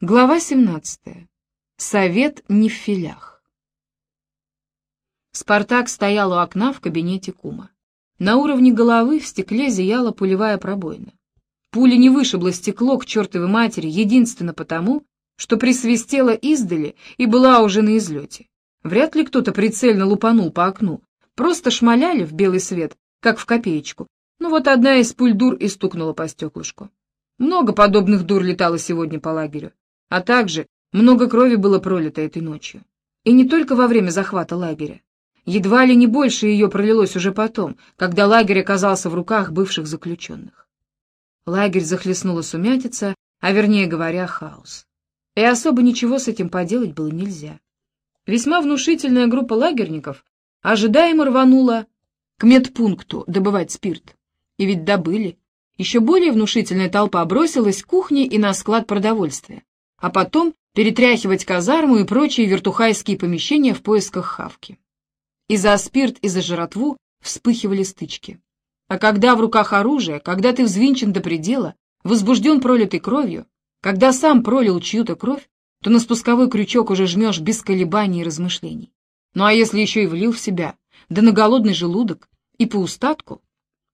Глава 17. Совет не в филях. Спартак стоял у окна в кабинете кума. На уровне головы в стекле зияла пулевая пробоина. Пуля не вышибла стекло к чертовой матери единственно потому, что присвистела издали и была уже на излете. Вряд ли кто-то прицельно лупанул по окну, просто шмаляли в белый свет, как в копеечку. Ну вот одна из пуль дур и стукнула по стеклышку. Много подобных дур летало сегодня по лагерю. А также много крови было пролито этой ночью. И не только во время захвата лагеря. Едва ли не больше ее пролилось уже потом, когда лагерь оказался в руках бывших заключенных. Лагерь захлестнула сумятица, а вернее говоря, хаос. И особо ничего с этим поделать было нельзя. Весьма внушительная группа лагерников ожидаемо рванула к медпункту добывать спирт. И ведь добыли. Еще более внушительная толпа бросилась к кухне и на склад продовольствия а потом перетряхивать казарму и прочие вертухайские помещения в поисках хавки. И за спирт, и за жратву вспыхивали стычки. А когда в руках оружие, когда ты взвинчен до предела, возбужден пролитой кровью, когда сам пролил чью-то кровь, то на спусковой крючок уже жмешь без колебаний и размышлений. Ну а если еще и влил в себя, да на голодный желудок, и по устатку,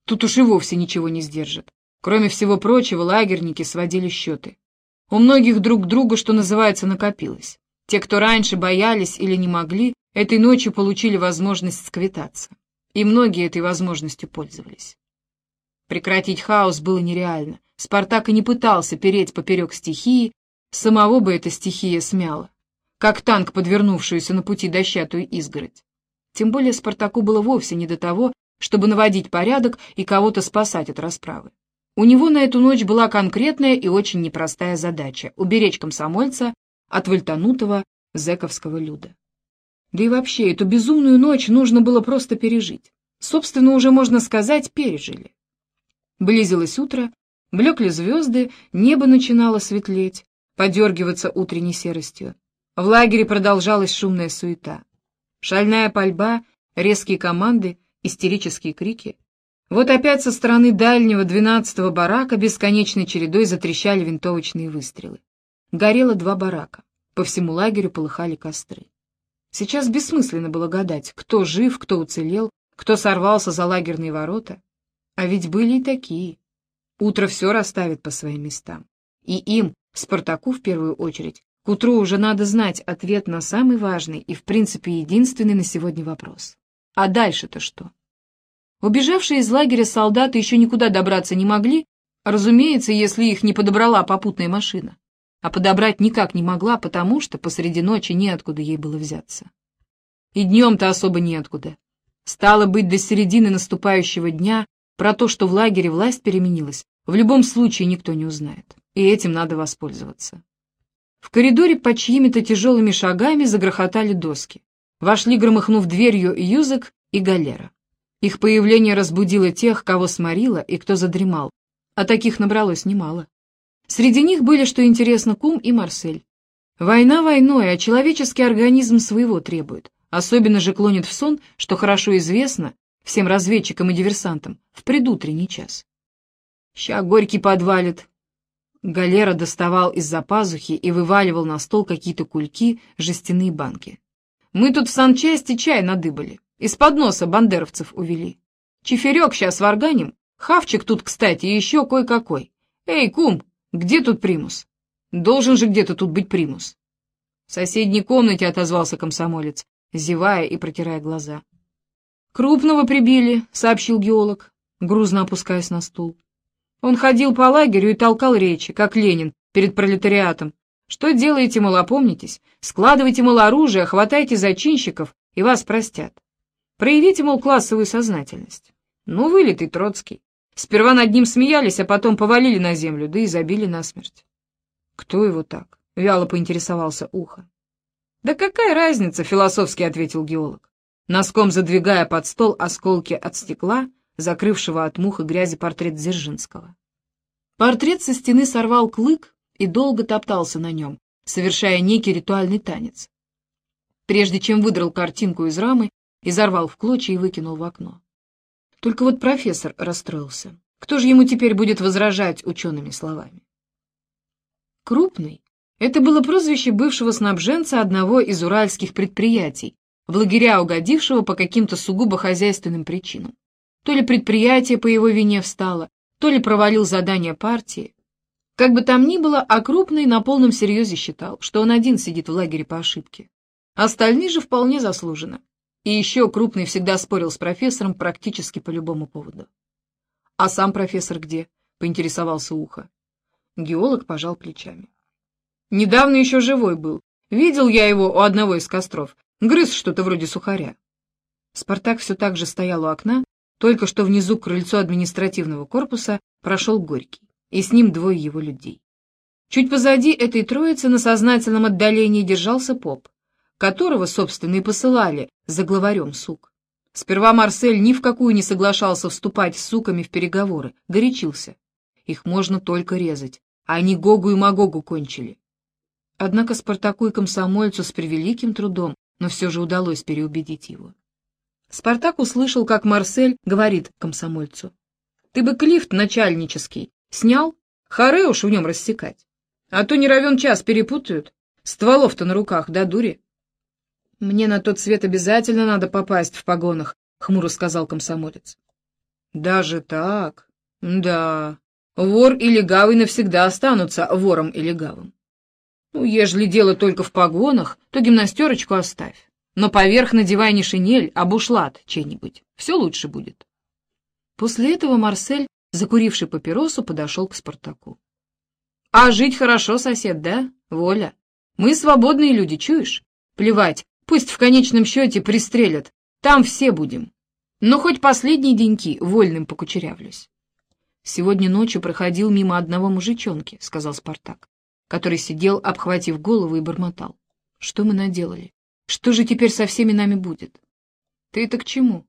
тут уж и вовсе ничего не сдержит. Кроме всего прочего, лагерники сводили счеты. У многих друг друга, что называется, накопилось. Те, кто раньше боялись или не могли, этой ночью получили возможность сквитаться. И многие этой возможностью пользовались. Прекратить хаос было нереально. Спартак и не пытался переть поперек стихии, самого бы эта стихия смяла, как танк, подвернувшуюся на пути дощатую изгородь. Тем более Спартаку было вовсе не до того, чтобы наводить порядок и кого-то спасать от расправы. У него на эту ночь была конкретная и очень непростая задача — уберечь комсомольца от вольтанутого зэковского люда. Да и вообще, эту безумную ночь нужно было просто пережить. Собственно, уже, можно сказать, пережили. Близилось утро, блекли звезды, небо начинало светлеть, подергиваться утренней серостью. В лагере продолжалась шумная суета. Шальная пальба, резкие команды, истерические крики — вот опять со стороны дальнего двенадцатого барака бесконечной чередой затрещали винтовочные выстрелы. Горело два барака. По всему лагерю полыхали костры. Сейчас бессмысленно было гадать, кто жив, кто уцелел, кто сорвался за лагерные ворота. А ведь были и такие. Утро все расставит по своим местам. И им, Спартаку в первую очередь, к утру уже надо знать ответ на самый важный и, в принципе, единственный на сегодня вопрос. А дальше-то что? Убежавшие из лагеря солдаты еще никуда добраться не могли, разумеется, если их не подобрала попутная машина. А подобрать никак не могла, потому что посреди ночи неоткуда ей было взяться. И днем-то особо неоткуда. Стало быть, до середины наступающего дня про то, что в лагере власть переменилась, в любом случае никто не узнает. И этим надо воспользоваться. В коридоре под чьими-то тяжелыми шагами загрохотали доски. Вошли, громыхнув дверью, Юзек и Галера. Их появление разбудило тех, кого сморило и кто задремал, а таких набралось немало. Среди них были, что интересно, Кум и Марсель. Война войной, а человеческий организм своего требует. Особенно же клонит в сон, что хорошо известно всем разведчикам и диверсантам, в предутренний час. «Ща горький подвалит». Галера доставал из-за пазухи и вываливал на стол какие-то кульки, жестяные банки. «Мы тут в санчасти чай надыбали. Из-под носа бандеровцев увели. Чиферек сейчас варганим. Хавчик тут, кстати, еще кое-какой. Эй, кум, где тут примус? Должен же где-то тут быть примус. В соседней комнате отозвался комсомолец, зевая и протирая глаза. «Крупного прибили», — сообщил геолог, грузно опускаясь на стул. Он ходил по лагерю и толкал речи, как Ленин, перед пролетариатом. «Что делаете, мол, опомнитесь? Складывайте, мол, оружие, хватайте зачинщиков, и вас простят. Проявите, мол, классовую сознательность. Ну, вылитый Троцкий. Сперва над ним смеялись, а потом повалили на землю, да и забили насмерть. Кто его так? Вяло поинтересовался Ухо. Да какая разница, философски ответил геолог, носком задвигая под стол осколки от стекла, закрывшего от мух и грязи портрет Дзержинского. Портрет со стены сорвал клык и долго топтался на нем, совершая некий ритуальный танец. Прежде чем выдрал картинку из рамы изорвал в клочья и выкинул в окно. Только вот профессор расстроился. Кто же ему теперь будет возражать учеными словами? Крупный, Это было прозвище бывшего снабженца одного из уральских предприятий, в лагеря угодившего по каким-то сугубо хозяйственным причинам. То ли предприятие по его вине встало, то ли провалил задание партии. Как бы там ни было, а крупный на полном серьезе считал, что он один сидит в лагере по ошибке. Остальные же вполне заслуженно. И еще крупный всегда спорил с профессором практически по любому поводу. «А сам профессор где?» — поинтересовался Ухо. Геолог пожал плечами. «Недавно еще живой был. Видел я его у одного из костров. Грыз что-то вроде сухаря». Спартак все так же стоял у окна, только что внизу к крыльцу административного корпуса прошел Горький, и с ним двое его людей. Чуть позади этой троицы на сознательном отдалении держался поп, которого, собственно, и посылали за главарем сук. Сперва Марсель ни в какую не соглашался вступать с суками в переговоры, горячился. Их можно только резать, а они Гогу и Магогу кончили. Однако Спартаку и комсомольцу с превеликим трудом, но все же удалось переубедить его. Спартак услышал, как Марсель говорит комсомольцу. «Ты бы клифт начальнический снял? Харе уж в нем рассекать. А то не равен час перепутают. Стволов-то на руках, да дури?» «Мне на тот свет обязательно надо попасть в погонах», — хмуро сказал комсомолец. «Даже так? Да. Вор и легавый навсегда останутся вором и легавым. Ну, ежели дело только в погонах, то гимнастерочку оставь. Но поверх надевай не шинель, а бушлат чей-нибудь. Все лучше будет». После этого Марсель, закуривший папиросу, подошел к Спартаку. «А жить хорошо, сосед, да? Воля. Мы свободные люди, чуешь? Плевать, Пусть в конечном счете пристрелят, там все будем. Но хоть последние деньки вольным покучерявлюсь. Сегодня ночью проходил мимо одного мужичонки, — сказал Спартак, который сидел, обхватив голову и бормотал. Что мы наделали? Что же теперь со всеми нами будет? Ты это к чему?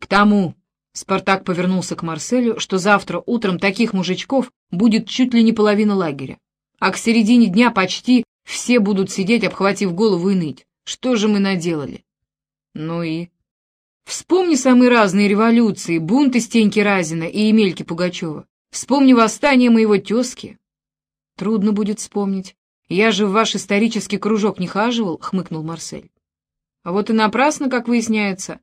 К тому, — Спартак повернулся к Марселю, что завтра утром таких мужичков будет чуть ли не половина лагеря, а к середине дня почти все будут сидеть, обхватив голову и ныть. Что же мы наделали? Ну и... Вспомни самые разные революции, бунты Стеньки Разина и Емельки Пугачева. Вспомни восстание моего тезки. Трудно будет вспомнить. Я же в ваш исторический кружок не хаживал, — хмыкнул Марсель. А вот и напрасно, как выясняется.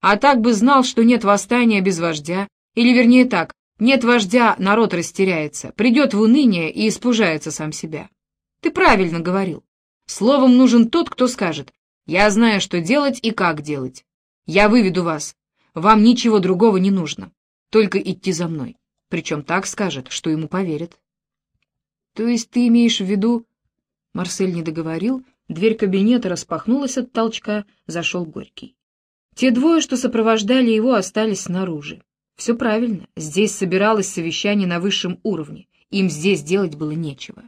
А так бы знал, что нет восстания без вождя. Или, вернее так, нет вождя, народ растеряется, придет в уныние и испужается сам себя. Ты правильно говорил. Словом, нужен тот, кто скажет, «Я знаю, что делать и как делать. Я выведу вас. Вам ничего другого не нужно. Только идти за мной». Причем так скажет, что ему поверят. «То есть ты имеешь в виду...» Марсель не договорил, дверь кабинета распахнулась от толчка, зашел Горький. Те двое, что сопровождали его, остались снаружи. Все правильно, здесь собиралось совещание на высшем уровне, им здесь делать было нечего.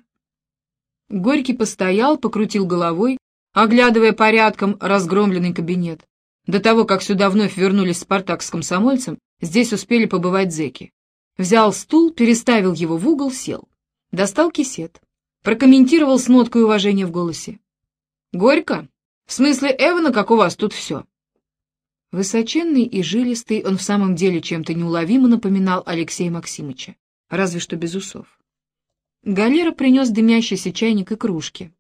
Горький постоял, покрутил головой, оглядывая порядком разгромленный кабинет. До того, как сюда вновь вернулись Спартак с комсомольцем, здесь успели побывать зэки. Взял стул, переставил его в угол, сел. Достал кисет. Прокомментировал с ноткой уважения в голосе. «Горько? В смысле Эвана, как у вас тут все?» Высоченный и жилистый, он в самом деле чем-то неуловимо напоминал Алексея Максимовича, разве что без усов. Галера принес дымящийся чайник и кружки.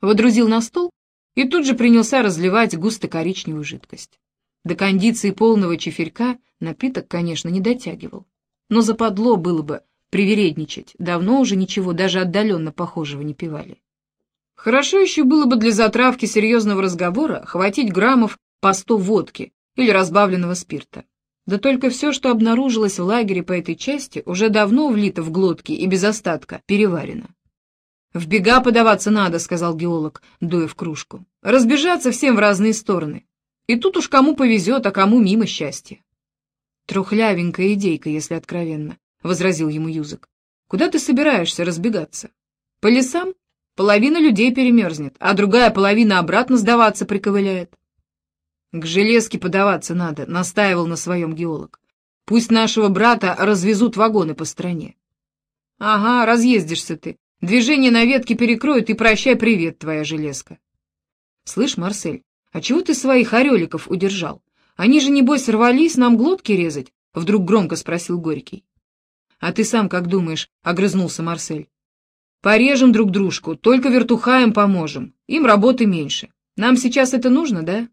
Водрузил на стол и тут же принялся разливать густо-коричневую жидкость. До кондиции полного чеферька напиток, конечно, не дотягивал. Но западло было бы привередничать, давно уже ничего даже отдаленно похожего не пивали. Хорошо еще было бы для затравки серьезного разговора хватить граммов по сто водки или разбавленного спирта. Да только все, что обнаружилось в лагере по этой части, уже давно влито в глотки и без остатка переварено. «В бега подаваться надо», — сказал геолог, дуя в кружку. «Разбежаться всем в разные стороны. И тут уж кому повезет, а кому мимо счастья». «Трухлявенькая идейка, если откровенно», — возразил ему Юзок. «Куда ты собираешься разбегаться? По лесам? Половина людей перемерзнет, а другая половина обратно сдаваться приковыляет. «К железке подаваться надо», — настаивал на своем геолог. «Пусть нашего брата развезут вагоны по стране». «Ага, разъездишься ты. Движение на ветке перекроют и прощай привет, твоя железка». «Слышь, Марсель, а чего ты своих ореликов удержал? Они же, небось, рвались нам глотки резать?» — вдруг громко спросил Горький. «А ты сам как думаешь?» — огрызнулся Марсель. Порежем друг дружку, только вертухаем поможем. Им работы меньше. Нам сейчас это нужно, да?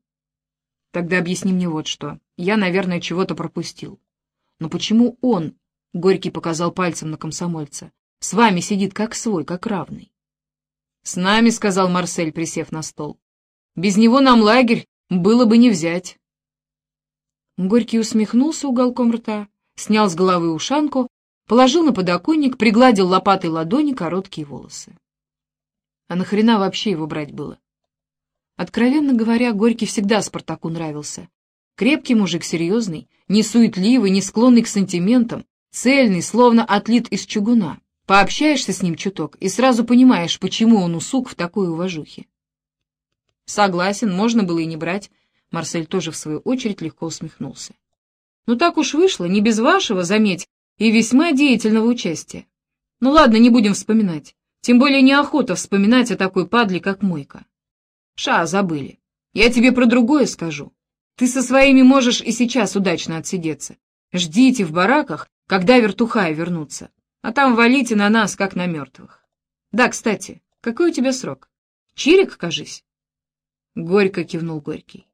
Тогда объясни мне вот что. Я, наверное, чего-то пропустил. Но почему он, — Горький показал пальцем на комсомольца, — с вами сидит как свой, как равный? — С нами, — сказал Марсель, присев на стол. — Без него нам лагерь было бы не взять. Горький усмехнулся уголком рта, снял с головы ушанку, положил на подоконник, пригладил лопатой ладони короткие волосы. А нахрена вообще его брать было? Откровенно говоря, Горький всегда Спартаку нравился. Крепкий мужик, серьезный, не суетливый, не склонный к сантиментам, цельный, словно отлит из чугуна. Пообщаешься с ним чуток и сразу понимаешь, почему он усук в такой уважухе. Согласен, можно было и не брать, Марсель тоже, в свою очередь, легко усмехнулся. «Ну так уж вышло, не без вашего, заметь, и весьма деятельного участия. Ну ладно, не будем вспоминать. Тем более неохота вспоминать о такой падле, как Мойка. Ша, забыли. Я тебе про другое скажу. Ты со своими можешь и сейчас удачно отсидеться. Ждите в бараках, когда вертухаи вернутся, а там валите на нас, как на мертвых. Да, кстати, какой у тебя срок? Чирик, кажись?» Горько кивнул Горький.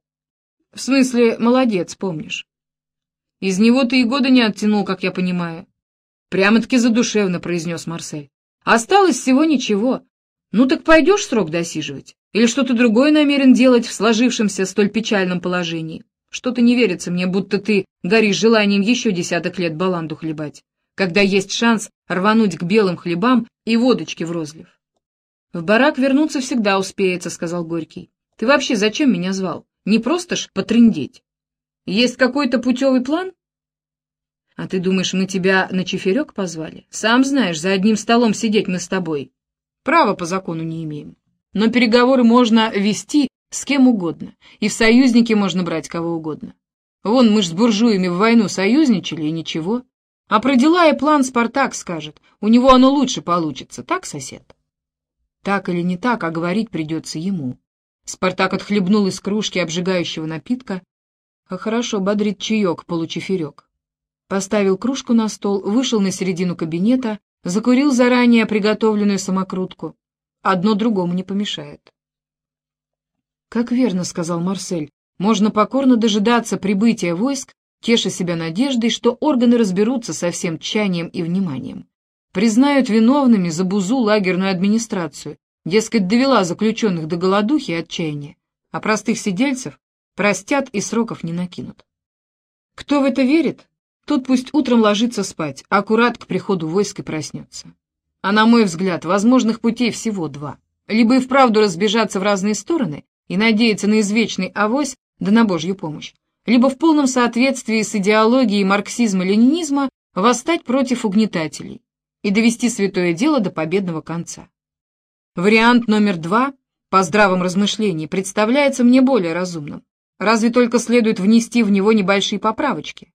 В смысле, молодец, помнишь. Из него ты и года не оттянул, как я понимаю. Прямо-таки задушевно произнес Марсель. Осталось всего ничего. Ну так пойдешь срок досиживать? Или что-то другое намерен делать в сложившемся столь печальном положении? Что-то не верится мне, будто ты горишь желанием еще десяток лет баланду хлебать, когда есть шанс рвануть к белым хлебам и водочке в розлив. — В барак вернуться всегда успеется, — сказал Горький. — Ты вообще зачем меня звал? Не просто ж потрындеть. Есть какой-то путевый план? А ты думаешь, мы тебя на чеферек позвали? Сам знаешь, за одним столом сидеть мы с тобой. Права по закону не имеем. Но переговоры можно вести с кем угодно, и в союзники можно брать кого угодно. Вон, мы ж с буржуями в войну союзничали, и ничего. А про дела и план Спартак скажет. У него оно лучше получится, так, сосед? Так или не так, а говорить придется ему. Спартак отхлебнул из кружки обжигающего напитка. А хорошо бодрит чаек, получеферек. Поставил кружку на стол, вышел на середину кабинета, закурил заранее приготовленную самокрутку. Одно другому не помешает. «Как верно», — сказал Марсель, — «можно покорно дожидаться прибытия войск, теша себя надеждой, что органы разберутся со всем тчанием и вниманием. Признают виновными за бузу лагерную администрацию Дескать, довела заключенных до голодухи и отчаяния, а простых сидельцев простят и сроков не накинут. Кто в это верит, тот пусть утром ложится спать, а аккурат к приходу войск и проснется. А на мой взгляд, возможных путей всего два. Либо и вправду разбежаться в разные стороны и надеяться на извечный авось да на Божью помощь, либо в полном соответствии с идеологией марксизма-ленинизма восстать против угнетателей и довести святое дело до победного конца. Вариант номер два, по здравом размышлении, представляется мне более разумным. Разве только следует внести в него небольшие поправочки.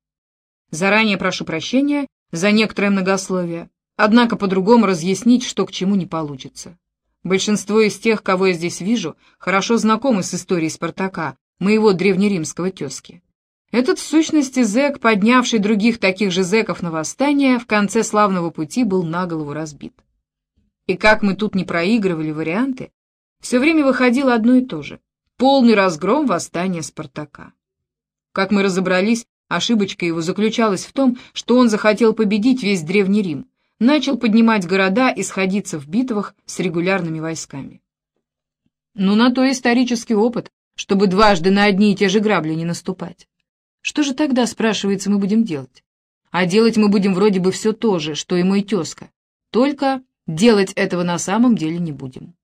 Заранее прошу прощения за некоторое многословие, однако по-другому разъяснить, что к чему не получится. Большинство из тех, кого я здесь вижу, хорошо знакомы с историей Спартака, моего древнеримского тезки. Этот, в сущности, зэк, поднявший других таких же зэков на восстание, в конце славного пути был на голову разбит. И как мы тут не проигрывали варианты, все время выходило одно и то же — полный разгром восстания Спартака. Как мы разобрались, ошибочка его заключалась в том, что он захотел победить весь Древний Рим, начал поднимать города и сходиться в битвах с регулярными войсками. Ну, на то исторический опыт, чтобы дважды на одни и те же грабли не наступать. Что же тогда, спрашивается, мы будем делать? А делать мы будем вроде бы все то же, что и мой тезка, только Делать этого на самом деле не будем.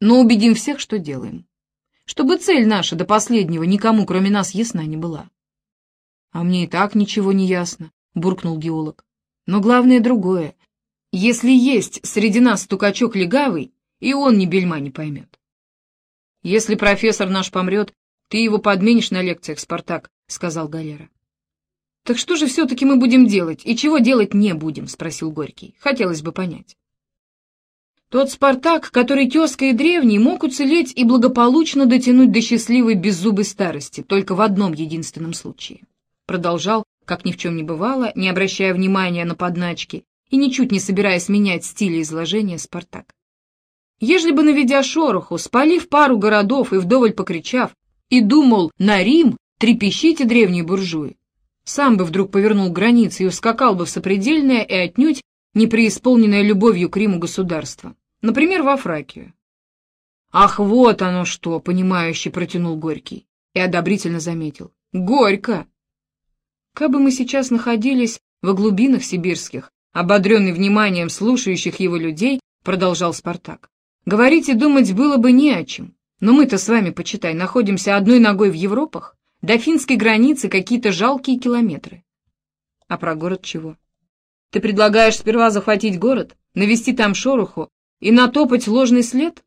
Но убедим всех, что делаем. Чтобы цель наша до последнего никому, кроме нас, ясна не была. — А мне и так ничего не ясно, — буркнул геолог. — Но главное другое. Если есть среди нас стукачок легавый, и он ни бельма не поймет. — Если профессор наш помрет, ты его подменишь на лекциях, Спартак, — сказал Галера. — Так что же все-таки мы будем делать, и чего делать не будем? — спросил Горький. Хотелось бы понять. Тот Спартак, который тезка и древний, мог уцелеть и благополучно дотянуть до счастливой беззубой старости, только в одном единственном случае. Продолжал, как ни в чем не бывало, не обращая внимания на подначки и ничуть не собираясь менять стиль изложения Спартак. Ежели бы, наведя шороху, спалив пару городов и вдоволь покричав, и думал на Рим, трепещите древние буржуи, сам бы вдруг повернул границы и ускакал бы в сопредельное и отнюдь не преисполненное любовью к Риму государство, например, во Фракию. «Ах, вот оно что!» — понимающе протянул Горький и одобрительно заметил. «Горько!» Кабы мы сейчас находились во глубинах сибирских, ободренный вниманием слушающих его людей, продолжал Спартак, говорить и думать было бы не о чем. Но мы-то с вами, почитай, находимся одной ногой в Европах, до финской границы какие-то жалкие километры. А про город чего? Ты предлагаешь сперва захватить город, навести там шороху и натопать ложный след?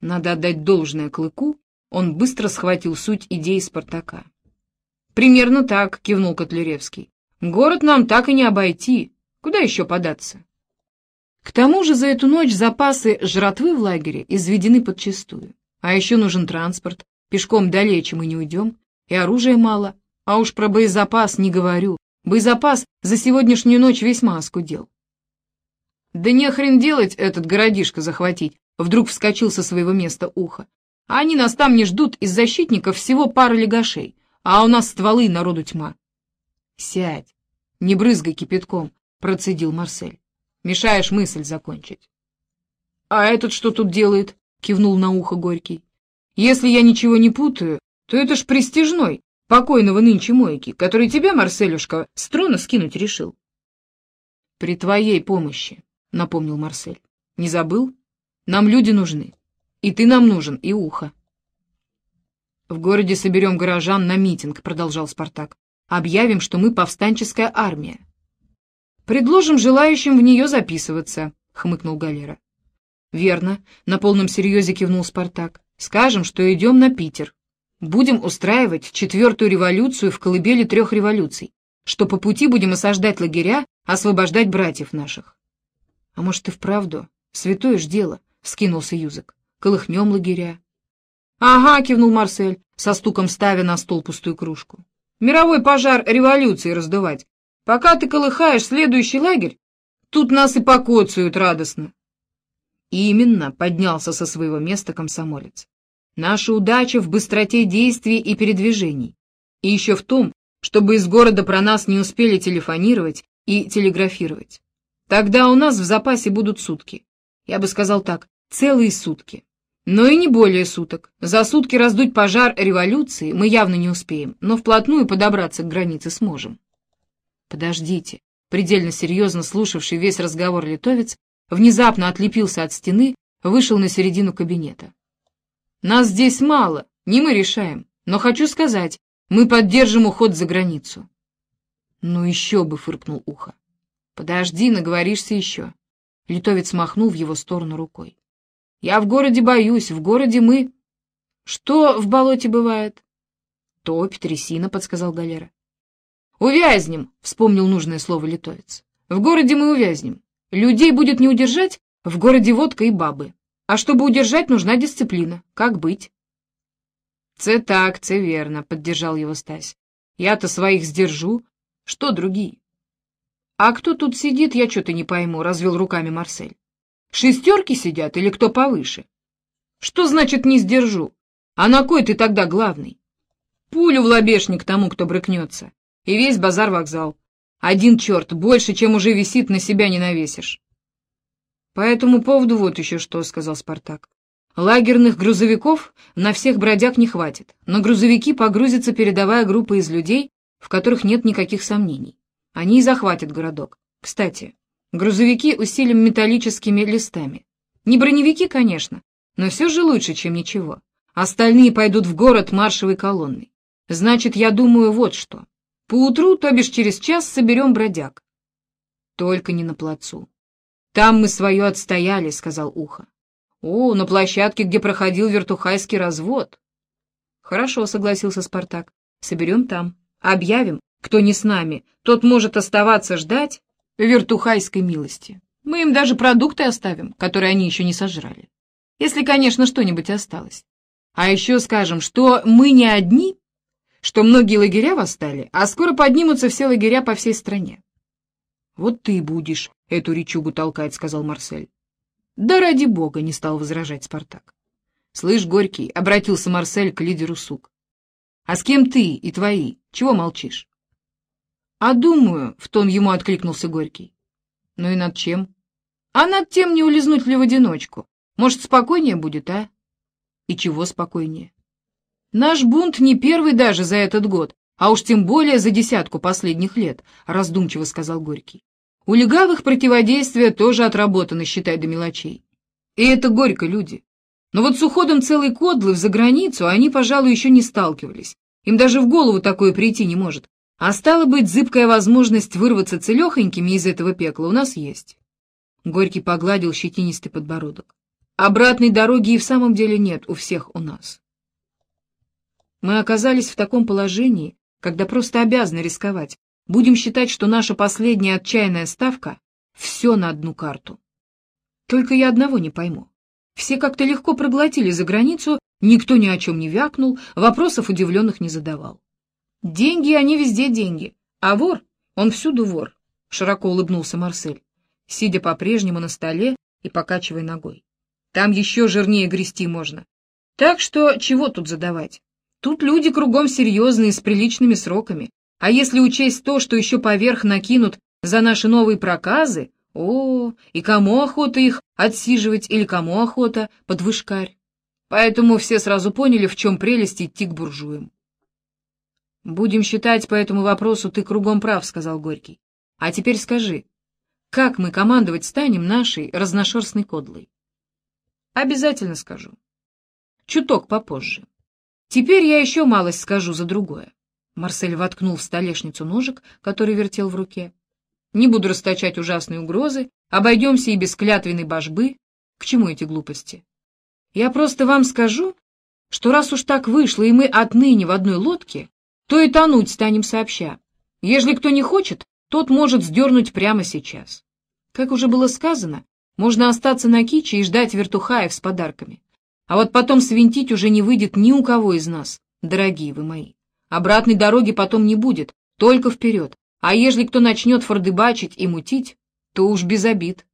Надо отдать должное Клыку, он быстро схватил суть идеи Спартака. «Примерно так», — кивнул Котляревский. «Город нам так и не обойти. Куда еще податься?» К тому же за эту ночь запасы жратвы в лагере изведены подчистую. А еще нужен транспорт, пешком далече мы не уйдем, и оружия мало. А уж про боезапас не говорю. Боезапас за сегодняшнюю ночь весьма оскудел. «Да не хрен делать этот городишко захватить», — вдруг вскочил со своего места ухо. А они нас там не ждут, из защитников всего пара легашей, а у нас стволы народу тьма. Сядь, не брызгай кипятком, процедил Марсель. Мешаешь мысль закончить. А этот что тут делает? Кивнул на ухо Горький. Если я ничего не путаю, то это ж престижной, покойного нынче мойки, который тебя, Марселюшка, с трона скинуть решил. При твоей помощи, напомнил Марсель. Не забыл? Нам люди нужны. И ты нам нужен, и ухо. В городе соберем горожан на митинг, продолжал Спартак. Объявим, что мы повстанческая армия. Предложим желающим в нее записываться, хмыкнул Галера. Верно, на полном серьезе кивнул Спартак. Скажем, что идем на Питер. Будем устраивать четвертую революцию в колыбели трех революций, что по пути будем осаждать лагеря, освобождать братьев наших. — А может, и вправду? Святое ж дело, — скинулся Юзак колыхнем лагеря. — Ага, — кивнул Марсель, со стуком ставя на стол пустую кружку. — Мировой пожар революции раздувать. Пока ты колыхаешь следующий лагерь, тут нас и покоцают радостно. И именно поднялся со своего места комсомолец. Наша удача в быстроте действий и передвижений. И еще в том, чтобы из города про нас не успели телефонировать и телеграфировать. Тогда у нас в запасе будут сутки. Я бы сказал так, целые сутки. Но и не более суток. За сутки раздуть пожар революции мы явно не успеем, но вплотную подобраться к границе сможем. Подождите. Предельно серьезно слушавший весь разговор литовец внезапно отлепился от стены, вышел на середину кабинета. Нас здесь мало, не мы решаем, но хочу сказать, мы поддержим уход за границу. Ну еще бы, фыркнул ухо. Подожди, наговоришься еще. Литовец махнул в его сторону рукой. Я в городе боюсь, в городе мы... Что в болоте бывает? Топь, трясина, подсказал Галера. Увязнем, вспомнил нужное слово литовец. В городе мы увязнем. Людей будет не удержать, в городе водка и бабы. А чтобы удержать, нужна дисциплина. Как быть? Це так, це верно, поддержал его Стась. Я-то своих сдержу. Что другие? А кто тут сидит, я что-то не пойму, развел руками Марсель. Шестерки сидят или кто повыше? Что значит не сдержу? А на кой ты тогда главный? Пулю в лобешник тому, кто брыкнется. И весь базар-вокзал. Один черт, больше, чем уже висит, на себя не навесишь. По этому поводу вот еще что, — сказал Спартак. Лагерных грузовиков на всех бродяг не хватит, но грузовики погрузится передовая группа из людей, в которых нет никаких сомнений. Они и захватят городок. Кстати, Грузовики усилим металлическими листами. Не броневики, конечно, но все же лучше, чем ничего. Остальные пойдут в город маршевой колонной. Значит, я думаю вот что. Поутру, то бишь через час, соберем бродяг. Только не на плацу. Там мы свое отстояли, — сказал Ухо. О, на площадке, где проходил вертухайский развод. Хорошо, — согласился Спартак. Соберем там. Объявим, кто не с нами, тот может оставаться ждать, вертухайской милости. Мы им даже продукты оставим, которые они еще не сожрали. Если, конечно, что-нибудь осталось. А еще скажем, что мы не одни, что многие лагеря восстали, а скоро поднимутся все лагеря по всей стране. — Вот ты будешь эту речугу толкать, — сказал Марсель. — Да ради бога, не стал возражать Спартак. Слышь, Горький, обратился Марсель к лидеру сук. А с кем ты и твои? Чего молчишь? А думаю, в тон ему откликнулся Горький. Ну и над чем? А над тем не улизнуть ли в одиночку. Может, спокойнее будет, а? И чего спокойнее? Наш бунт не первый даже за этот год, а уж тем более за десятку последних лет, раздумчиво сказал Горький. У легавых противодействия тоже отработано, считай, до мелочей. И это горько, люди. Но вот с уходом целой кодлы за границу они, пожалуй, еще не сталкивались. Им даже в голову такое прийти не может. А стало быть, зыбкая возможность вырваться целехонькими из этого пекла у нас есть. Горький погладил щетинистый подбородок. Обратной дороги и в самом деле нет у всех у нас. Мы оказались в таком положении, когда просто обязаны рисковать, Будем считать, что наша последняя отчаянная ставка — все на одну карту. Только я одного не пойму. Все как-то легко проглотили за границу, никто ни о чем не вякнул, вопросов удивленных не задавал. Деньги, они везде деньги, а вор, он всюду вор, — широко улыбнулся Марсель, сидя по-прежнему на столе и покачивая ногой. Там еще жирнее грести можно. Так что чего тут задавать? Тут люди кругом серьезные, с приличными сроками. А если учесть то, что еще поверх накинут за наши новые проказы, о, и кому охота их отсиживать или кому охота под вышкарь? Поэтому все сразу поняли, в чем прелесть идти к буржуям. «Будем считать по этому вопросу, ты кругом прав», — сказал Горький. «А теперь скажи, как мы командовать станем нашей разношерстной кодлой?» «Обязательно скажу. Чуток попозже. Теперь я еще малость скажу за другое. Марсель воткнул в столешницу ножик, который вертел в руке. «Не буду расточать ужасные угрозы, обойдемся и без клятвенной божбы. К чему эти глупости? Я просто вам скажу, что раз уж так вышло, и мы отныне в одной лодке, то и тонуть станем сообща. Ежели кто не хочет, тот может сдернуть прямо сейчас. Как уже было сказано, можно остаться на киче и ждать вертухаев с подарками. А вот потом свинтить уже не выйдет ни у кого из нас, дорогие вы мои. Обратной дороги потом не будет, только вперед. А ежели кто начнет фордыбачить и мутить, то уж без обид.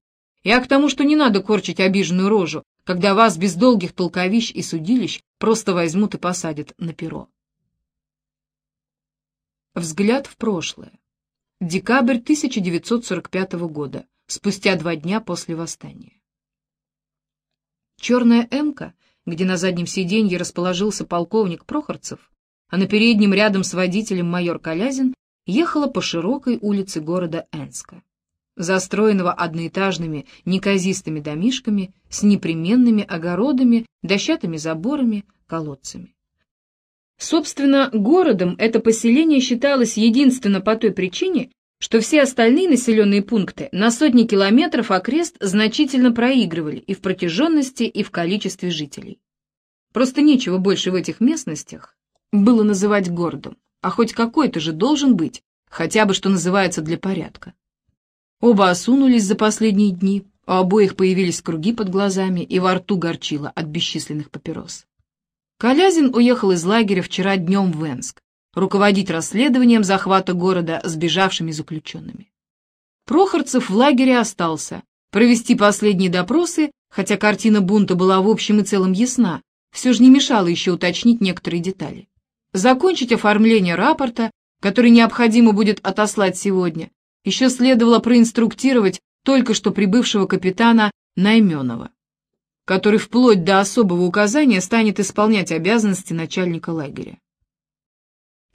Я к тому, что не надо корчить обиженную рожу, когда вас без долгих толковищ и судилищ просто возьмут и посадят на перо. Взгляд в прошлое. Декабрь 1945 года, спустя два дня после восстания. Черная «Эмка», где на заднем сиденье расположился полковник Прохорцев, а на переднем рядом с водителем майор Колязин ехала по широкой улице города Энска, застроенного одноэтажными неказистыми домишками с непременными огородами, дощатыми заборами, колодцами. Собственно, городом это поселение считалось единственно по той причине, что все остальные населенные пункты на сотни километров окрест значительно проигрывали и в протяженности, и в количестве жителей. Просто нечего больше в этих местностях было называть городом, а хоть какой-то же должен быть, хотя бы, что называется, для порядка. Оба осунулись за последние дни, у обоих появились круги под глазами и во рту горчило от бесчисленных папирос. Колязин уехал из лагеря вчера днем в Энск, руководить расследованием захвата города сбежавшими заключенными. Прохорцев в лагере остался, провести последние допросы, хотя картина бунта была в общем и целом ясна, все же не мешало еще уточнить некоторые детали закончить оформление рапорта, который необходимо будет отослать сегодня, еще следовало проинструктировать только что прибывшего капитана Найменова, который вплоть до особого указания станет исполнять обязанности начальника лагеря.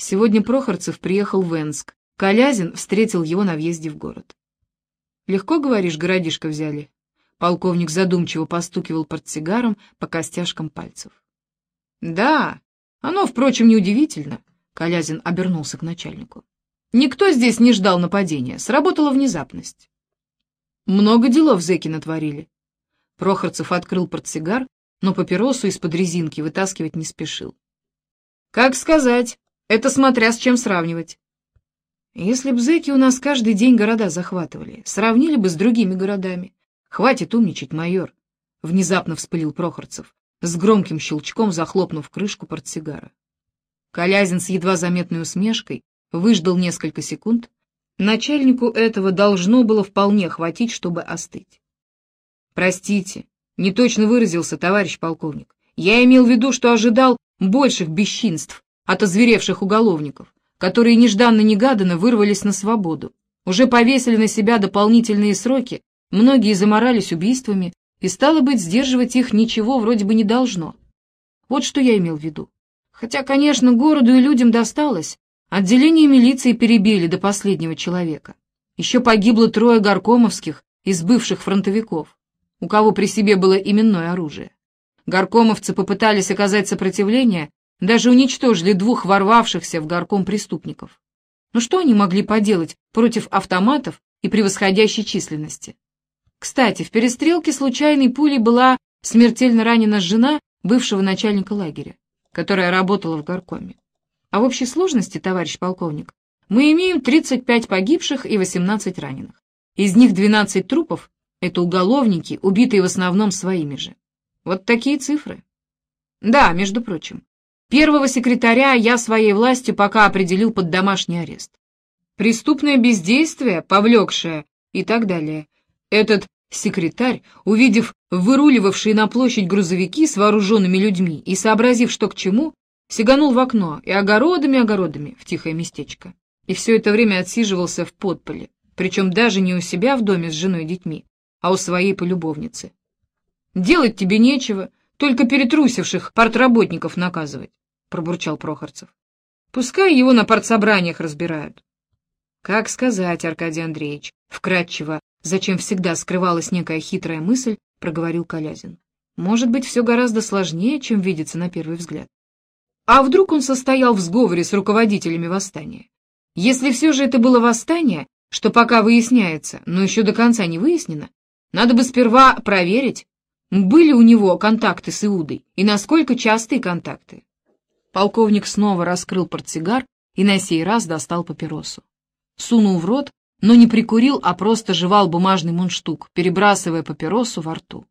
Сегодня Прохорцев приехал в Энск. Колязин встретил его на въезде в город. «Легко, говоришь, городишко взяли?» Полковник задумчиво постукивал портсигаром по костяшкам пальцев. «Да, оно, впрочем, неудивительно. Колязин обернулся к начальнику. Никто здесь не ждал нападения, сработала внезапность. Много делов зэки натворили. Прохорцев открыл портсигар, но папиросу из-под резинки вытаскивать не спешил. Как сказать, это смотря с чем сравнивать. Если б зэки у нас каждый день города захватывали, сравнили бы с другими городами. Хватит умничать, майор, — внезапно вспылил Прохорцев с громким щелчком захлопнув крышку портсигара. Колязин с едва заметной усмешкой выждал несколько секунд. Начальнику этого должно было вполне хватить, чтобы остыть. Простите, не точно выразился, товарищ полковник. Я имел в виду, что ожидал больших бесчинств от озверевших уголовников, которые нежданно-негаданно вырвались на свободу. Уже повесили на себя дополнительные сроки, многие заморались убийствами, и, стало быть, сдерживать их ничего вроде бы не должно. Вот что я имел в виду. Хотя, конечно, городу и людям досталось. Отделение милиции перебили до последнего человека. Еще погибло трое горкомовских из бывших фронтовиков, у кого при себе было именное оружие. Горкомовцы попытались оказать сопротивление, даже уничтожили двух ворвавшихся в горком преступников. Но что они могли поделать против автоматов и превосходящей численности? Кстати, в перестрелке случайной пулей была смертельно ранена жена бывшего начальника лагеря, которая работала в горкоме. А в общей сложности, товарищ полковник, мы имеем 35 погибших и 18 раненых. Из них 12 трупов — это уголовники, убитые в основном своими же. Вот такие цифры. Да, между прочим, первого секретаря я своей властью пока определил под домашний арест. Преступное бездействие, повлекшее и так далее. Этот секретарь, увидев выруливавшие на площадь грузовики с вооруженными людьми и сообразив, что к чему, сиганул в окно и огородами-огородами в тихое местечко. И все это время отсиживался в подполе, причем даже не у себя в доме с женой и детьми, а у своей полюбовницы. Делать тебе нечего, только перетрусивших партработников наказывать, — пробурчал Прохорцев. Пускай его на партсобраниях разбирают. Как сказать, Аркадий Андреевич, вкратчиво, зачем всегда скрывалась некая хитрая мысль, проговорил Колязин. Может быть, все гораздо сложнее, чем видится на первый взгляд. А вдруг он состоял в сговоре с руководителями восстания? Если все же это было восстание, что пока выясняется, но еще до конца не выяснено, надо бы сперва проверить, были у него контакты с Иудой, и насколько частые контакты? Полковник снова раскрыл портсигар и на сей раз достал папиросу. Сунул в рот, но не прикурил, а просто жевал бумажный мундштук, перебрасывая папиросу во рту.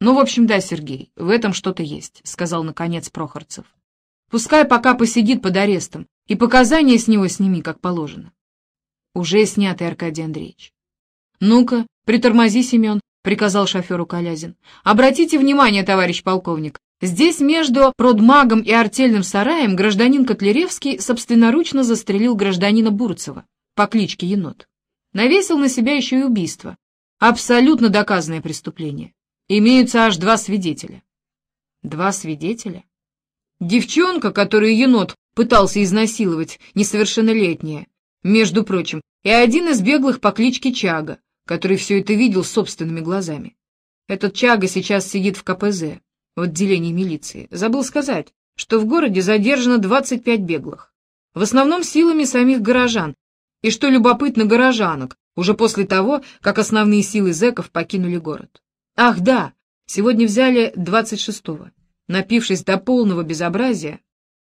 «Ну, в общем, да, Сергей, в этом что-то есть», — сказал, наконец, Прохорцев. «Пускай пока посидит под арестом, и показания с него сними, как положено». «Уже снятый, Аркадий Андреевич». «Ну-ка, притормози, Семен, — приказал шоферу Колязин. «Обратите внимание, товарищ полковник, здесь между продмагом и артельным сараем гражданин Котляревский собственноручно застрелил гражданина Бурцева по кличке Енот. Навесил на себя еще и убийство. Абсолютно доказанное преступление. Имеются аж два свидетеля». «Два свидетеля?» Девчонка, которую енот пытался изнасиловать, несовершеннолетняя, между прочим, и один из беглых по кличке Чага, который все это видел собственными глазами. Этот Чага сейчас сидит в КПЗ, в отделении милиции. Забыл сказать, что в городе задержано 25 беглых. В основном силами самих горожан, и, что любопытно, горожанок, уже после того, как основные силы зэков покинули город. Ах, да, сегодня взяли 26-го. Напившись до полного безобразия,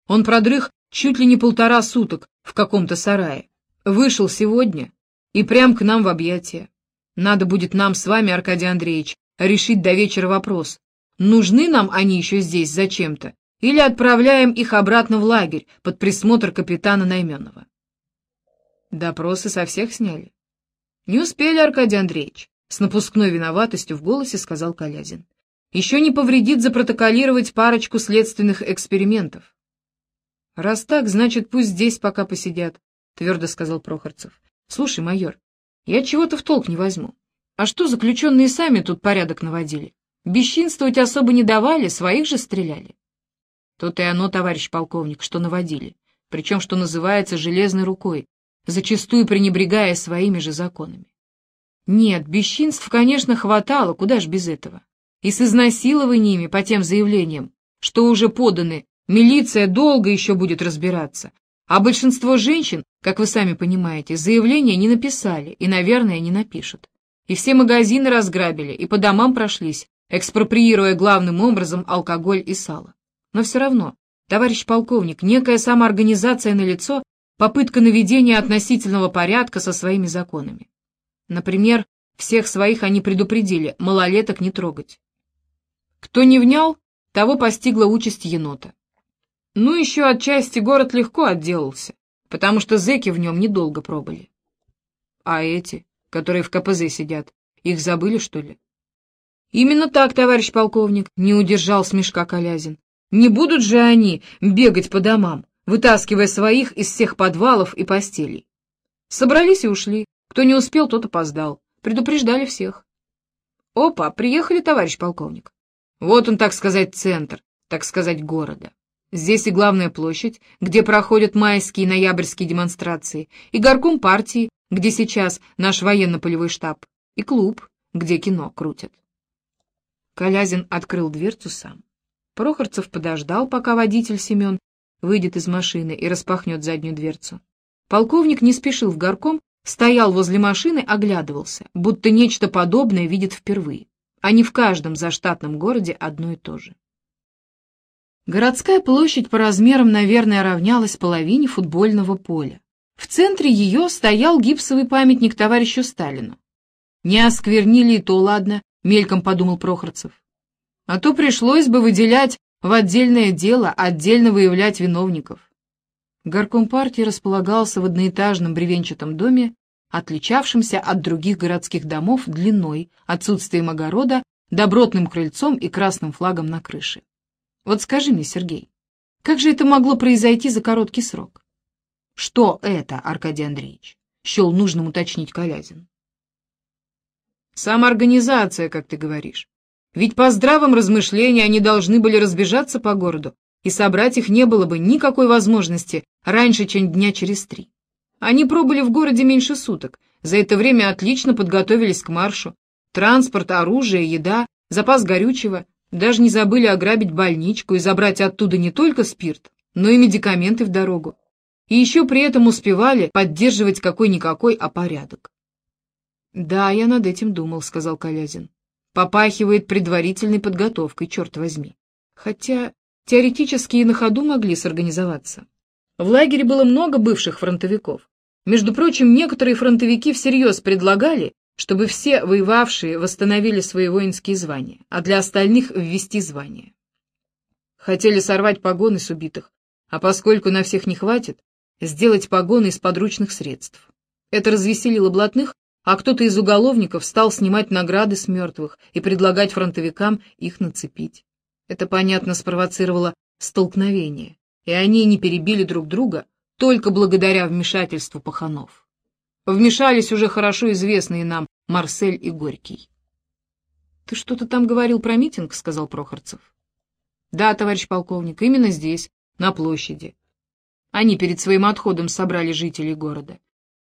он продрых чуть ли не полтора суток в каком-то сарае. Вышел сегодня и прям к нам в объятия. Надо будет нам с вами, Аркадий Андреевич, решить до вечера вопрос, нужны нам они еще здесь зачем-то, или отправляем их обратно в лагерь под присмотр капитана Найменова. Допросы со всех сняли. Не успели, Аркадий Андреевич, с напускной виноватостью в голосе сказал Колязин. Еще не повредит запротоколировать парочку следственных экспериментов. Раз так, значит, пусть здесь пока посидят, твердо сказал Прохорцев. Слушай, майор, я чего-то в толк не возьму. А что заключенные сами тут порядок наводили? Бесчинствовать особо не давали, своих же стреляли. То-то и оно, товарищ полковник, что наводили, причем, что называется, железной рукой, зачастую пренебрегая своими же законами. Нет, бесчинств, конечно, хватало, куда ж без этого. И с изнасилованиями по тем заявлениям, что уже поданы, милиция долго еще будет разбираться, а большинство женщин, как вы сами понимаете, заявления не написали и, наверное, не напишут. И все магазины разграбили и по домам прошлись, экспроприируя главным образом алкоголь и сало. Но все равно, товарищ полковник, некая самоорганизация налицо, попытка наведения относительного порядка со своими законами. Например, всех своих они предупредили, малолеток не трогать. Кто не внял, того постигла участь енота. Ну, еще отчасти город легко отделался, потому что зэки в нем недолго пробыли. А эти, которые в КПЗ сидят, их забыли, что ли? Именно так, товарищ полковник, не удержал смешка Колязин. Не будут же они бегать по домам, вытаскивая своих из всех подвалов и постелей. Собрались и ушли. Кто не успел, тот опоздал. Предупреждали всех. Опа, приехали, товарищ полковник. Вот он, так сказать, центр, так сказать, города. Здесь и главная площадь, где проходят майские и ноябрьские демонстрации, и горком партии, где сейчас наш военно-полевой штаб, и клуб, где кино крутят. Колязин открыл дверцу сам. Прохорцев подождал, пока водитель Семен выйдет из машины и распахнет заднюю дверцу. Полковник не спешил в горком, стоял возле машины, оглядывался, будто нечто подобное видит впервые, а не в каждом заштатном городе одно и то же. Городская площадь по размерам, наверное, равнялась половине футбольного поля. В центре ее стоял гипсовый памятник товарищу Сталину. Не осквернили, и то ладно, мельком подумал Прохорцев. А то пришлось бы выделять в отдельное дело, отдельно выявлять виновников. Горком партии располагался в одноэтажном бревенчатом доме, отличавшемся от других городских домов длиной, отсутствием огорода, добротным крыльцом и красным флагом на крыше. Вот скажи мне, Сергей, как же это могло произойти за короткий срок? Что это, Аркадий Андреевич? Счел нужным уточнить Колязин. Самоорганизация, как ты говоришь. Ведь по здравом размышлении они должны были разбежаться по городу, и собрать их не было бы никакой возможности раньше, чем дня через три. Они пробыли в городе меньше суток, за это время отлично подготовились к маршу. Транспорт, оружие, еда, запас горючего, даже не забыли ограбить больничку и забрать оттуда не только спирт, но и медикаменты в дорогу и еще при этом успевали поддерживать какой-никакой, а порядок. «Да, я над этим думал», — сказал Колязин. «Попахивает предварительной подготовкой, черт возьми. Хотя теоретически и на ходу могли сорганизоваться. В лагере было много бывших фронтовиков. Между прочим, некоторые фронтовики всерьез предлагали, чтобы все воевавшие восстановили свои воинские звания, а для остальных ввести звания. Хотели сорвать погоны с убитых, а поскольку на всех не хватит, сделать погоны из подручных средств. Это развеселило блатных, а кто-то из уголовников стал снимать награды с мертвых и предлагать фронтовикам их нацепить. Это, понятно, спровоцировало столкновение, и они не перебили друг друга только благодаря вмешательству паханов. Вмешались уже хорошо известные нам Марсель и Горький. — Ты что-то там говорил про митинг? — сказал Прохорцев. — Да, товарищ полковник, именно здесь, на площади. Они перед своим отходом собрали жителей города.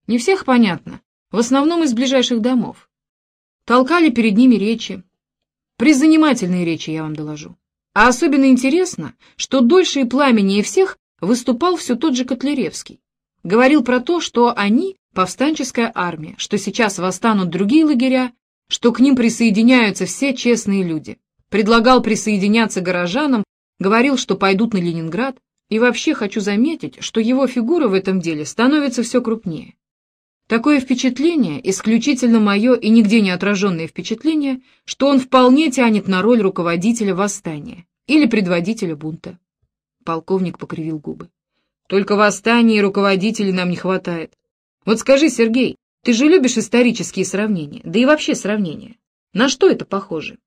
Не всех понятно, в основном из ближайших домов. Толкали перед ними речи. Призанимательные речи, я вам доложу. А особенно интересно, что дольше и пламеннее всех выступал все тот же Котляревский. Говорил про то, что они — повстанческая армия, что сейчас восстанут другие лагеря, что к ним присоединяются все честные люди. Предлагал присоединяться горожанам, говорил, что пойдут на Ленинград, и вообще хочу заметить, что его фигура в этом деле становится все крупнее. Такое впечатление, исключительно мое и нигде не отраженное впечатление, что он вполне тянет на роль руководителя восстания или предводителя бунта. Полковник покривил губы. Только восстания и руководителей нам не хватает. Вот скажи, Сергей, ты же любишь исторические сравнения, да и вообще сравнения. На что это похоже?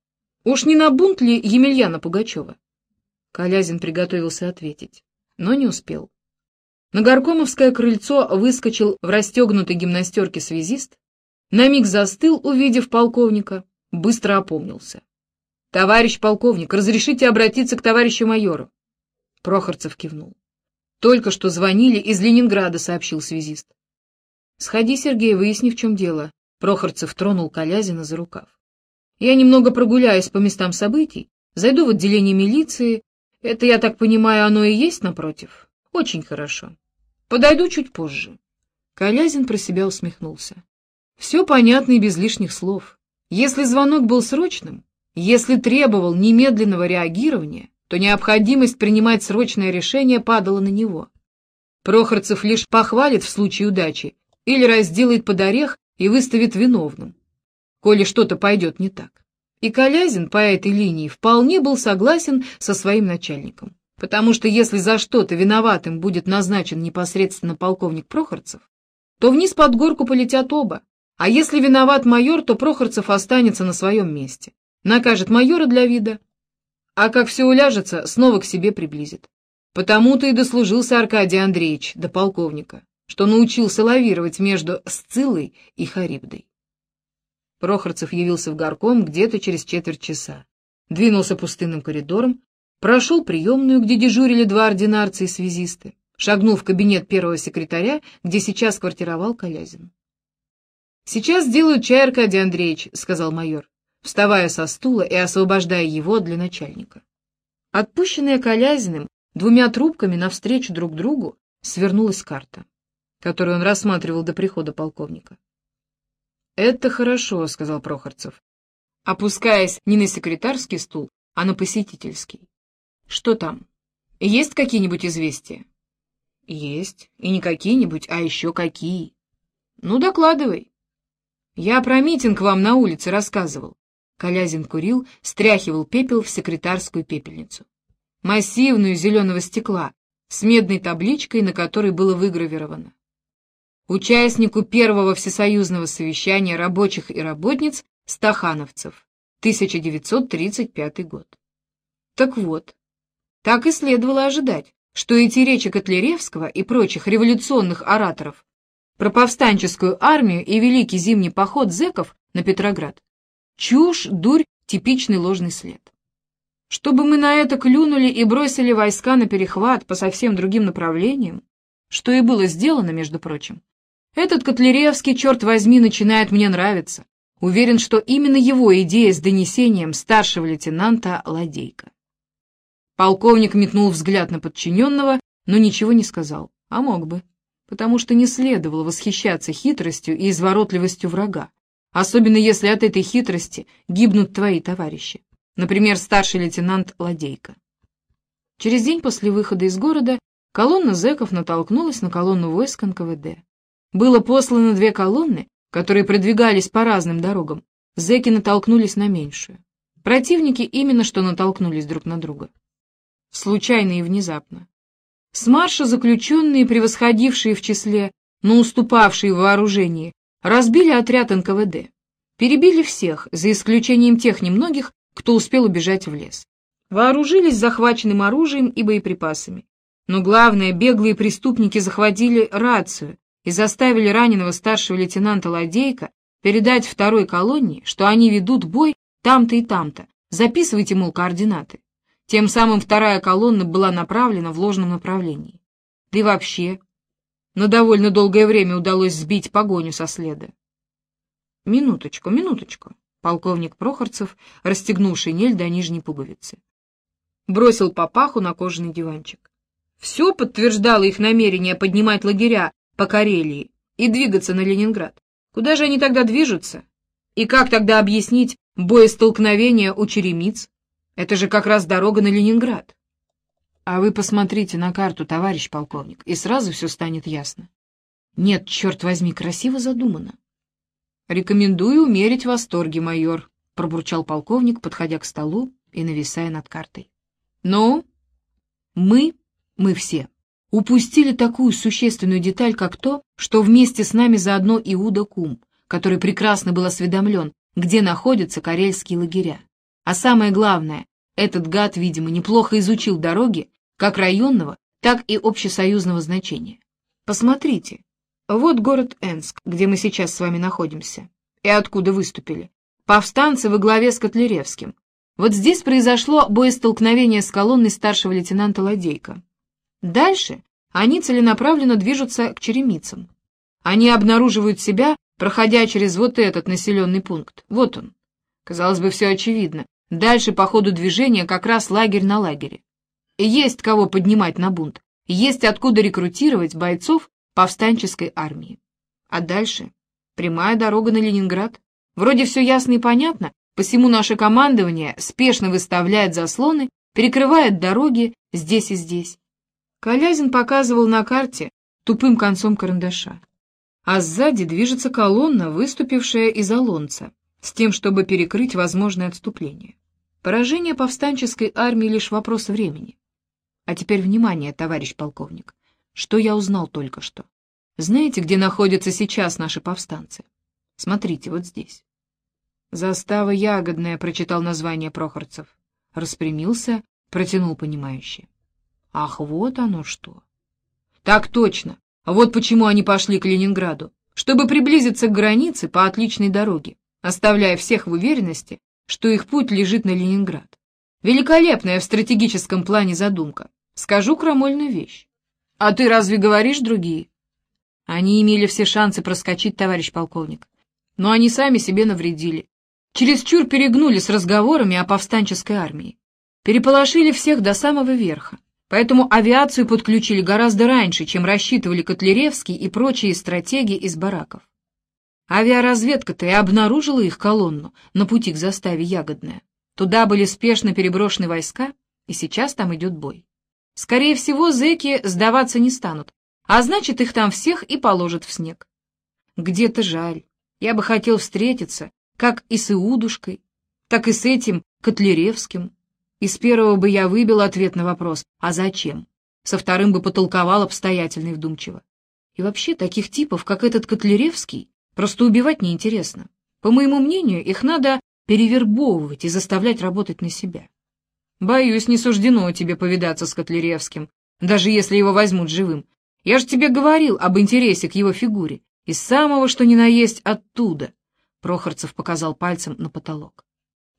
Уж не на бунт ли Емельяна Пугачева? Колязин приготовился ответить но не успел. На горкомовское крыльцо выскочил в расстегнутой гимнастерке связист, на миг застыл, увидев полковника, быстро опомнился. — Товарищ полковник, разрешите обратиться к товарищу майору? Прохорцев кивнул. — Только что звонили из Ленинграда, — сообщил связист. — Сходи, Сергей, выясни, в чем дело. Прохорцев тронул Колязина за рукав. — Я немного прогуляюсь по местам событий, зайду в отделение милиции, это, я так понимаю, оно и есть напротив? Очень хорошо. Подойду чуть позже. Колязин про себя усмехнулся. Все понятно и без лишних слов. Если звонок был срочным, если требовал немедленного реагирования, то необходимость принимать срочное решение падала на него. Прохорцев лишь похвалит в случае удачи или разделает под орех и выставит виновным, коли что-то пойдет не так. И Колязин по этой линии вполне был согласен со своим начальником, потому что если за что-то виноватым будет назначен непосредственно полковник Прохорцев, то вниз под горку полетят оба, а если виноват майор, то Прохорцев останется на своем месте. накажет майора для вида, а как все уляжется, снова к себе приблизит. Потому-то и дослужился Аркадий Андреевич до полковника, что научился лавировать между Сциллой и Харибдой. Прохорцев явился в горком где-то через четверть часа. Двинулся пустынным коридором, прошел приемную, где дежурили два ординарца и связисты, шагнул в кабинет первого секретаря, где сейчас квартировал Колязин. «Сейчас сделают чай, Аркадий Андреевич», — сказал майор, вставая со стула и освобождая его для начальника. Отпущенная Колязиным двумя трубками навстречу друг другу свернулась карта, которую он рассматривал до прихода полковника. «Это хорошо», — сказал Прохорцев, опускаясь не на секретарский стул, а на посетительский. «Что там? Есть какие-нибудь известия?» «Есть. И не какие-нибудь, а еще какие». «Ну, докладывай». «Я про митинг вам на улице рассказывал». Колязин курил, стряхивал пепел в секретарскую пепельницу. Массивную зеленого стекла, с медной табличкой, на которой было выгравировано. Участнику первого всесоюзного совещания рабочих и работниц стахановцев, 1935 год. Так вот, так и следовало ожидать, что эти речи Котляревского и прочих революционных ораторов про повстанческую армию и великий зимний поход зэков на Петроград чушь, дурь, типичный ложный след. Чтобы мы на это клюнули и бросили войска на перехват по совсем другим направлениям, что и было сделано, между прочим, этот Котляревский, черт возьми, начинает мне нравиться. Уверен, что именно его идея с донесением старшего лейтенанта Ладейка. Полковник метнул взгляд на подчиненного, но ничего не сказал, а мог бы, потому что не следовало восхищаться хитростью и изворотливостью врага, особенно если от этой хитрости гибнут твои товарищи, например, старший лейтенант Ладейка. Через день после выхода из города колонна зэков натолкнулась на колонну войск НКВД. Было послано две колонны, которые продвигались по разным дорогам, зэки натолкнулись на меньшую. Противники именно что натолкнулись друг на друга случайно и внезапно. С марша заключенные, превосходившие в числе, но уступавшие в вооружении, разбили отряд НКВД. Перебили всех, за исключением тех немногих, кто успел убежать в лес. Вооружились захваченным оружием и боеприпасами. Но главное, беглые преступники захватили рацию и заставили раненого старшего лейтенанта Ладейка передать второй колонии, что они ведут бой там-то и там-то. Записывайте, мол, координаты. Тем самым вторая колонна была направлена в ложном направлении. Да и вообще, на довольно долгое время удалось сбить погоню со следа. Минуточку, минуточку. Полковник Прохорцев расстегнул шинель до нижней пуговицы. Бросил папаху на кожаный диванчик. Все подтверждало их намерение поднимать лагеря по Карелии и двигаться на Ленинград. Куда же они тогда движутся? И как тогда объяснить боестолкновение у Черемиц? Это же как раз дорога на Ленинград. А вы посмотрите на карту, товарищ полковник, и сразу все станет ясно. Нет, черт возьми, красиво задумано. Рекомендую умерить восторги, майор, пробурчал полковник, подходя к столу и нависая над картой. Ну, мы, мы все, упустили такую существенную деталь, как то, что вместе с нами заодно Иуда Кум, который прекрасно был осведомлен, где находятся карельские лагеря. А самое главное, этот гад, видимо, неплохо изучил дороги как районного, так и общесоюзного значения. Посмотрите, вот город Энск, где мы сейчас с вами находимся, и откуда выступили. Повстанцы во главе с Котляревским. Вот здесь произошло боестолкновение с колонной старшего лейтенанта Ладейка. Дальше они целенаправленно движутся к черемицам. Они обнаруживают себя, проходя через вот этот населенный пункт. Вот он. Казалось бы, все очевидно. Дальше по ходу движения как раз лагерь на лагере. Есть кого поднимать на бунт, есть откуда рекрутировать бойцов повстанческой армии. А дальше прямая дорога на Ленинград. Вроде все ясно и понятно, посему наше командование спешно выставляет заслоны, перекрывает дороги здесь и здесь. Колязин показывал на карте тупым концом карандаша. А сзади движется колонна, выступившая из Олонца с тем, чтобы перекрыть возможное отступление. Поражение повстанческой армии — лишь вопрос времени. А теперь внимание, товарищ полковник. Что я узнал только что? Знаете, где находятся сейчас наши повстанцы? Смотрите, вот здесь. «Застава ягодная», — прочитал название Прохорцев. Распрямился, протянул понимающе. «Ах, вот оно что!» «Так точно! Вот почему они пошли к Ленинграду, чтобы приблизиться к границе по отличной дороге, оставляя всех в уверенности, что их путь лежит на Ленинград. Великолепная в стратегическом плане задумка. Скажу крамольную вещь. А ты разве говоришь другие? Они имели все шансы проскочить, товарищ полковник. Но они сами себе навредили. Чересчур перегнули с разговорами о повстанческой армии. Переполошили всех до самого верха. Поэтому авиацию подключили гораздо раньше, чем рассчитывали Котляревский и прочие стратеги из бараков. Авиаразведка-то и обнаружила их колонну на пути к заставе Ягодная. Туда были спешно переброшены войска, и сейчас там идет бой. Скорее всего, зэки сдаваться не станут, а значит, их там всех и положат в снег. Где-то жаль. Я бы хотел встретиться, как и с Иудушкой, так и с этим Котляревским. Из первого бы я выбил ответ на вопрос «А зачем?», со вторым бы потолковал обстоятельно и вдумчиво. И вообще, таких типов, как этот Котляревский, просто убивать неинтересно. По моему мнению, их надо перевербовывать и заставлять работать на себя. Боюсь, не суждено тебе повидаться с Котляревским, даже если его возьмут живым. Я же тебе говорил об интересе к его фигуре, из самого что ни на есть оттуда. Прохорцев показал пальцем на потолок.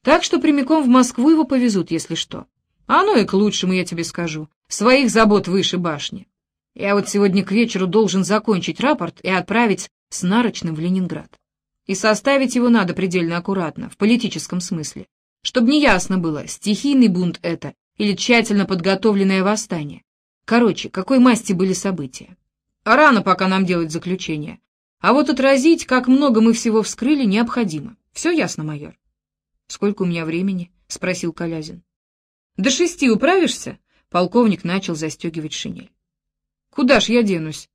Так что прямиком в Москву его повезут, если что. А оно и к лучшему, я тебе скажу. Своих забот выше башни. Я вот сегодня к вечеру должен закончить рапорт и отправить с нарочным в Ленинград. И составить его надо предельно аккуратно, в политическом смысле, чтобы не ясно было, стихийный бунт это или тщательно подготовленное восстание. Короче, какой масти были события. Рано пока нам делать заключение. А вот отразить, как много мы всего вскрыли, необходимо. Все ясно, майор? — Сколько у меня времени? — спросил Колязин. — До шести управишься? Полковник начал застегивать шинель. — Куда ж я денусь? —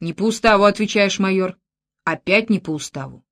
Не по уставу, отвечаешь, майор. Опять не по уставу.